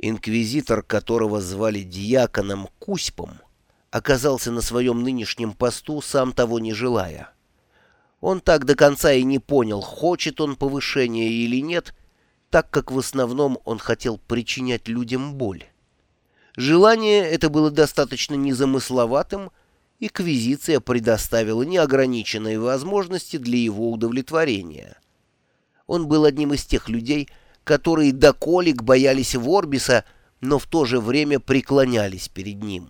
Инквизитор, которого звали Дьяконом Куськпом, оказался на своем нынешнем посту, сам того не желая. Он так до конца и не понял, хочет он повышения или нет, так как в основном он хотел причинять людям боль. Желание это было достаточно незамысловатым, и Квизиция предоставила неограниченные возможности для его удовлетворения. Он был одним из тех людей, которые до колик боялись Ворбиса, но в то же время преклонялись перед ним.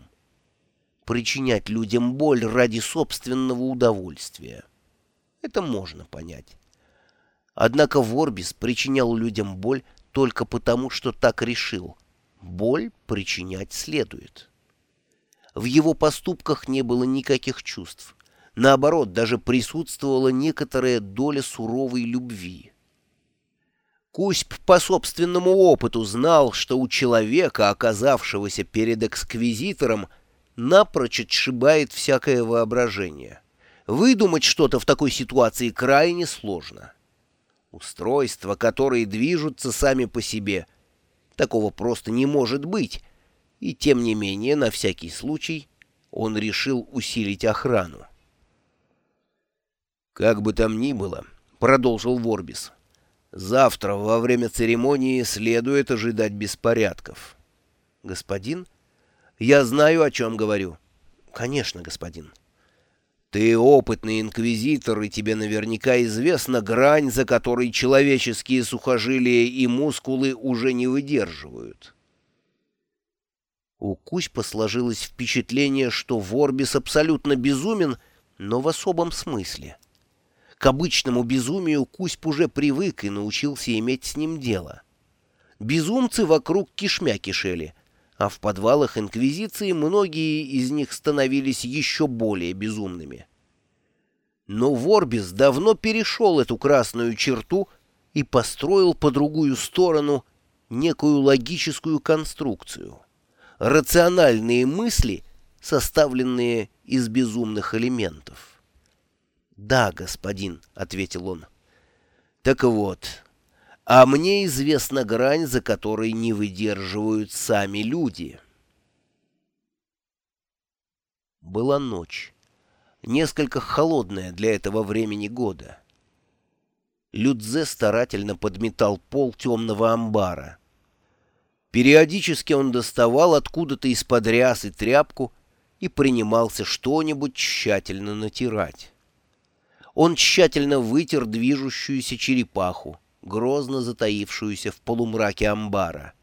Причинять людям боль ради собственного удовольствия. Это можно понять. Однако Ворбис причинял людям боль только потому, что так решил. Боль причинять следует. В его поступках не было никаких чувств. Наоборот, даже присутствовала некоторая доля суровой любви. Кузьп по собственному опыту знал, что у человека, оказавшегося перед эксквизитором, напрочь отшибает всякое воображение. Выдумать что-то в такой ситуации крайне сложно. Устройства, которые движутся сами по себе, такого просто не может быть, и тем не менее, на всякий случай, он решил усилить охрану. «Как бы там ни было», — продолжил Ворбис, — Завтра во время церемонии следует ожидать беспорядков. Господин? Я знаю, о чем говорю. Конечно, господин. Ты опытный инквизитор, и тебе наверняка известна грань, за которой человеческие сухожилия и мускулы уже не выдерживают. У Кузьпа сложилось впечатление, что Ворбис абсолютно безумен, но в особом смысле. К обычному безумию Кузьп уже привык и научился иметь с ним дело. Безумцы вокруг кишмя кишели, а в подвалах Инквизиции многие из них становились еще более безумными. Но Ворбис давно перешел эту красную черту и построил по другую сторону некую логическую конструкцию. Рациональные мысли, составленные из безумных элементов. «Да, господин», — ответил он. «Так вот, а мне известна грань, за которой не выдерживают сами люди». Была ночь, несколько холодная для этого времени года. Людзе старательно подметал пол темного амбара. Периодически он доставал откуда-то из-под рясы тряпку и принимался что-нибудь тщательно натирать. Он тщательно вытер движущуюся черепаху, грозно затаившуюся в полумраке амбара.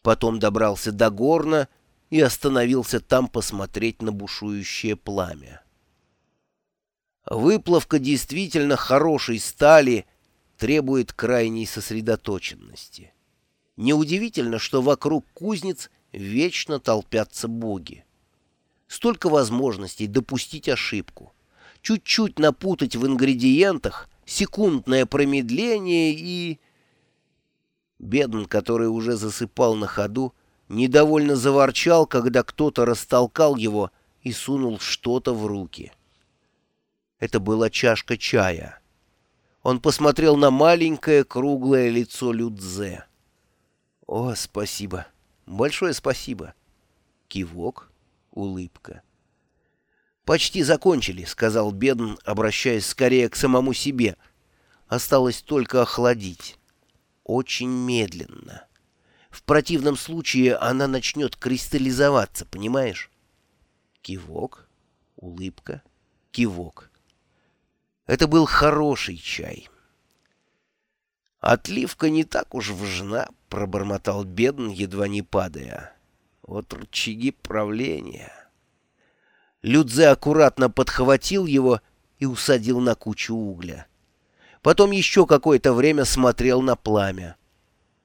Потом добрался до горна и остановился там посмотреть на бушующее пламя. Выплавка действительно хорошей стали требует крайней сосредоточенности. Неудивительно, что вокруг кузнец вечно толпятся боги. Столько возможностей допустить ошибку чуть-чуть напутать в ингредиентах, секундное промедление и... Бедн, который уже засыпал на ходу, недовольно заворчал, когда кто-то растолкал его и сунул что-то в руки. Это была чашка чая. Он посмотрел на маленькое круглое лицо Людзе. «О, спасибо! Большое спасибо!» Кивок, улыбка. «Почти закончили», — сказал Бедн, обращаясь скорее к самому себе. «Осталось только охладить. Очень медленно. В противном случае она начнет кристаллизоваться, понимаешь?» Кивок, улыбка, кивок. Это был хороший чай. «Отливка не так уж важна», — пробормотал Бедн, едва не падая. «Вот рычаги правления». Людзе аккуратно подхватил его и усадил на кучу угля. Потом еще какое-то время смотрел на пламя.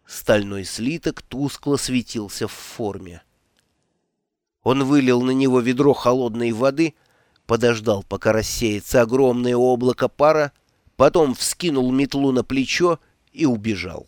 Стальной слиток тускло светился в форме. Он вылил на него ведро холодной воды, подождал, пока рассеется огромное облако пара, потом вскинул метлу на плечо и убежал.